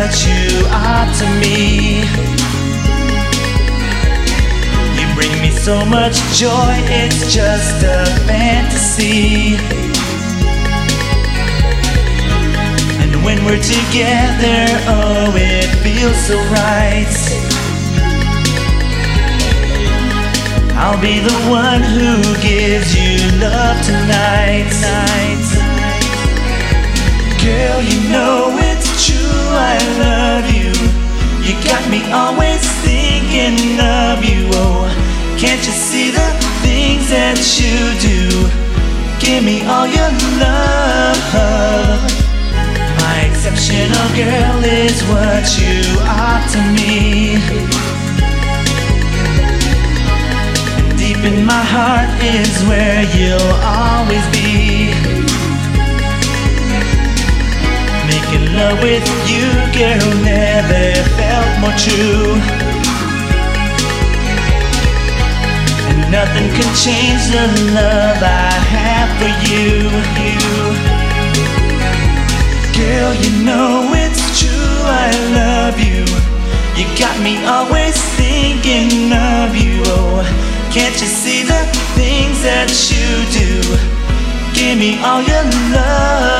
you are to me. You bring me so much joy, it's just a fantasy. And when we're together, oh, it feels so right. I'll be the one who gives you love tonight. Girl, you know got me always thinking of you. Oh, can't you see the things that you do? Give me all your love. My exceptional girl is what you are to me. And deep in my heart is where you'll always be. Making love with you, girl, never felt more true. And nothing can change the love I have for you. Girl, you know it's true, I love you. You got me always thinking of you. Oh, can't you see the things that you do? Give me all your love.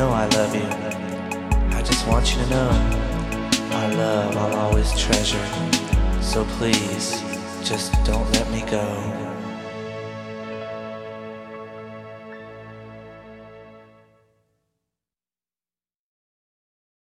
Know I love you. I just want you to know our love I'll always treasure. So please, just don't let me go.